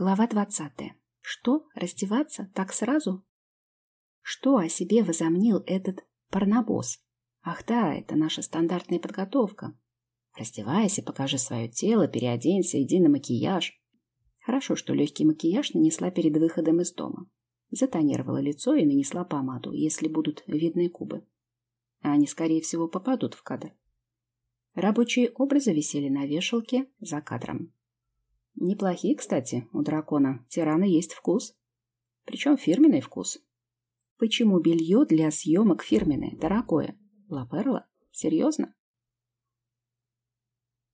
Глава двадцатая. Что, раздеваться так сразу? Что о себе возомнил этот парнобос? Ах да, это наша стандартная подготовка. Раздевайся, покажи свое тело, переоденься, иди на макияж. Хорошо, что легкий макияж нанесла перед выходом из дома. Затонировала лицо и нанесла помаду, если будут видны кубы. А они, скорее всего, попадут в кадр. Рабочие образы висели на вешалке за кадром. Неплохие, кстати, у дракона. Тирана есть вкус. Причем фирменный вкус. Почему белье для съемок фирменное, дорогое? Лаперла? Серьезно?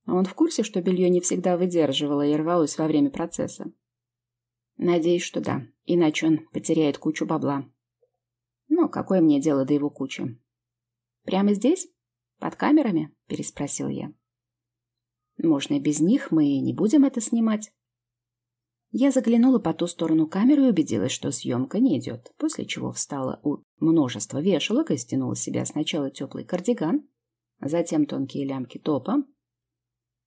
Он в курсе, что белье не всегда выдерживало и рвалось во время процесса? Надеюсь, что да. Иначе он потеряет кучу бабла. Ну, какое мне дело до его кучи? Прямо здесь? Под камерами? Переспросил я. Можно и без них, мы не будем это снимать. Я заглянула по ту сторону камеры и убедилась, что съемка не идет, после чего встала у множества вешалок и стянула с себя сначала теплый кардиган, затем тонкие лямки топа.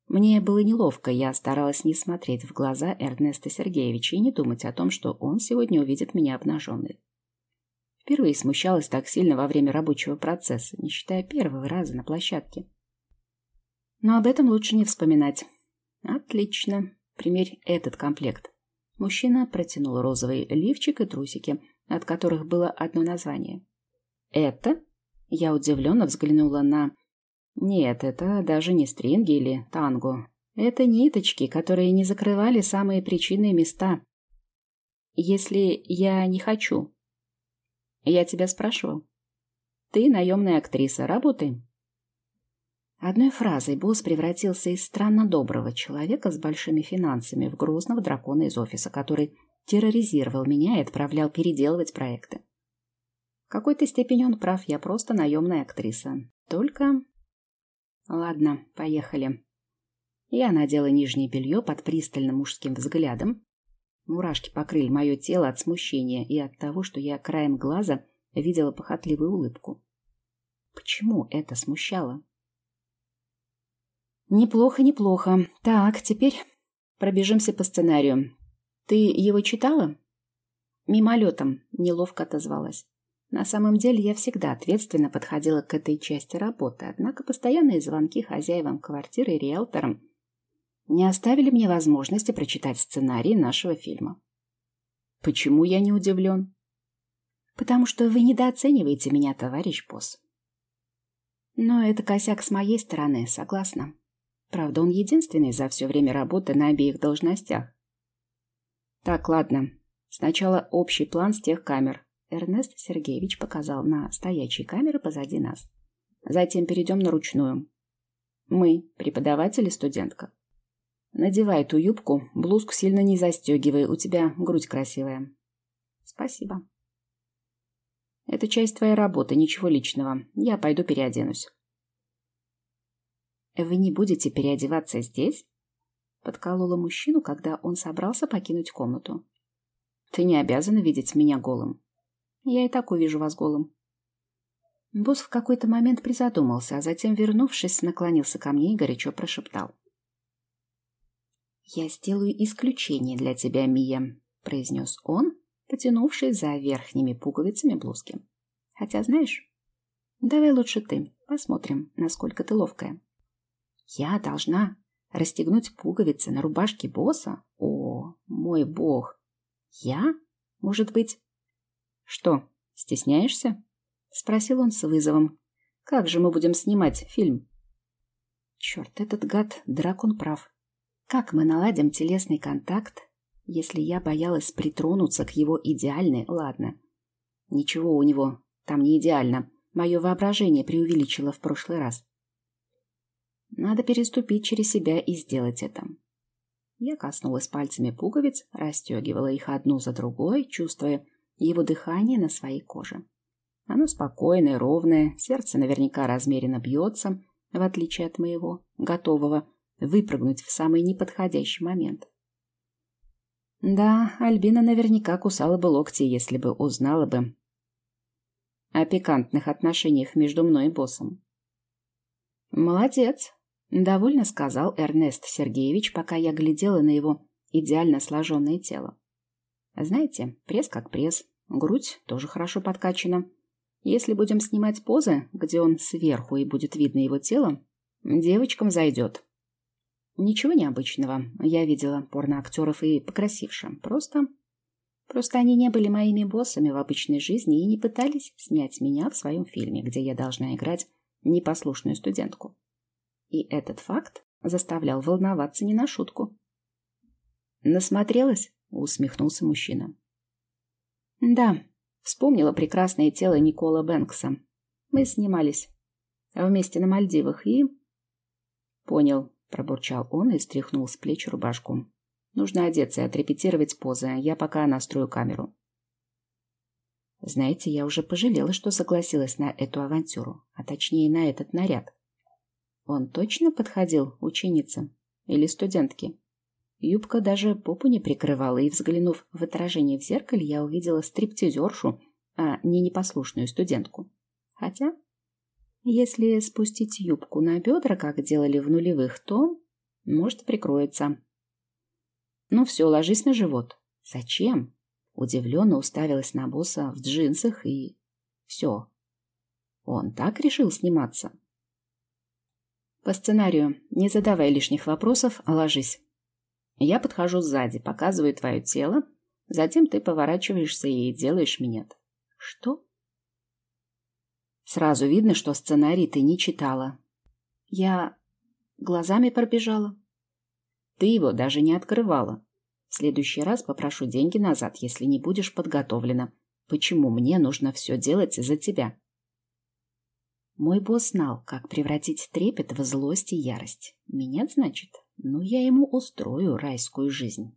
Мне было неловко, я старалась не смотреть в глаза Эрнеста Сергеевича и не думать о том, что он сегодня увидит меня обнаженной. Впервые смущалась так сильно во время рабочего процесса, не считая первого раза на площадке. Но об этом лучше не вспоминать. Отлично. Примерь этот комплект. Мужчина протянул розовый лифчик и трусики, от которых было одно название. «Это?» Я удивленно взглянула на... Нет, это даже не стринги или танго. Это ниточки, которые не закрывали самые причинные места. Если я не хочу. Я тебя спрашивал. Ты наемная актриса, работай. Одной фразой босс превратился из странно доброго человека с большими финансами в грозного дракона из офиса, который терроризировал меня и отправлял переделывать проекты. В какой-то степени он прав, я просто наемная актриса. Только... Ладно, поехали. Я надела нижнее белье под пристальным мужским взглядом. Мурашки покрыли мое тело от смущения и от того, что я краем глаза видела похотливую улыбку. Почему это смущало? Неплохо, неплохо. Так, теперь пробежимся по сценарию. Ты его читала? Мимолетом неловко отозвалась. На самом деле я всегда ответственно подходила к этой части работы, однако постоянные звонки хозяевам квартиры и риэлторам не оставили мне возможности прочитать сценарий нашего фильма. Почему я не удивлен? Потому что вы недооцениваете меня, товарищ босс. Но это косяк с моей стороны, согласна. Правда, он единственный за все время работы на обеих должностях. Так, ладно. Сначала общий план с тех камер. Эрнест Сергеевич показал на стоячие камеры позади нас. Затем перейдем на ручную. Мы, преподаватель и студентка. Надевай ту юбку, блузку сильно не застегивай, у тебя грудь красивая. Спасибо. Это часть твоей работы, ничего личного. Я пойду переоденусь. «Вы не будете переодеваться здесь?» Подколола мужчину, когда он собрался покинуть комнату. «Ты не обязана видеть меня голым. Я и так увижу вас голым». Босс в какой-то момент призадумался, а затем, вернувшись, наклонился ко мне и горячо прошептал. «Я сделаю исключение для тебя, Мия», — произнес он, потянувшись за верхними пуговицами блузки. «Хотя, знаешь, давай лучше ты, посмотрим, насколько ты ловкая». Я должна расстегнуть пуговицы на рубашке босса? О, мой бог! Я? Может быть... Что, стесняешься? Спросил он с вызовом. Как же мы будем снимать фильм? Черт, этот гад, дракон прав. Как мы наладим телесный контакт, если я боялась притронуться к его идеальной... Ладно. Ничего у него там не идеально. Мое воображение преувеличило в прошлый раз. Надо переступить через себя и сделать это. Я коснулась пальцами пуговиц, расстегивала их одну за другой, чувствуя его дыхание на своей коже. Оно спокойное, ровное, сердце наверняка размеренно бьется, в отличие от моего, готового выпрыгнуть в самый неподходящий момент. Да, Альбина наверняка кусала бы локти, если бы узнала бы о пикантных отношениях между мной и боссом. «Молодец», — довольно сказал Эрнест Сергеевич, пока я глядела на его идеально сложенное тело. Знаете, пресс как пресс, грудь тоже хорошо подкачана. Если будем снимать позы, где он сверху и будет видно его тело, девочкам зайдет. Ничего необычного. Я видела порноактеров и покрасивше. Просто... Просто они не были моими боссами в обычной жизни и не пытались снять меня в своем фильме, где я должна играть непослушную студентку. И этот факт заставлял волноваться не на шутку. «Насмотрелась?» — усмехнулся мужчина. «Да, вспомнила прекрасное тело Никола Бэнкса. Мы снимались вместе на Мальдивах и...» «Понял», — пробурчал он и стряхнул с плеч рубашку. «Нужно одеться и отрепетировать позы. Я пока настрою камеру». Знаете, я уже пожалела, что согласилась на эту авантюру, а точнее на этот наряд. Он точно подходил ученице или студентке? Юбка даже попу не прикрывала, и, взглянув в отражение в зеркале, я увидела стриптизершу, а не непослушную студентку. Хотя, если спустить юбку на бедра, как делали в нулевых, то, может, прикроется. Ну все, ложись на живот. Зачем? Удивленно уставилась на босса в джинсах и... Все. Он так решил сниматься. По сценарию, не задавай лишних вопросов, а ложись. Я подхожу сзади, показываю твое тело, затем ты поворачиваешься и делаешь минет. Что? Сразу видно, что сценарий ты не читала. Я глазами пробежала. Ты его даже не открывала. В следующий раз попрошу деньги назад, если не будешь подготовлена. Почему мне нужно все делать за тебя? Мой босс знал, как превратить трепет в злость и ярость. Меня, значит? Ну, я ему устрою райскую жизнь.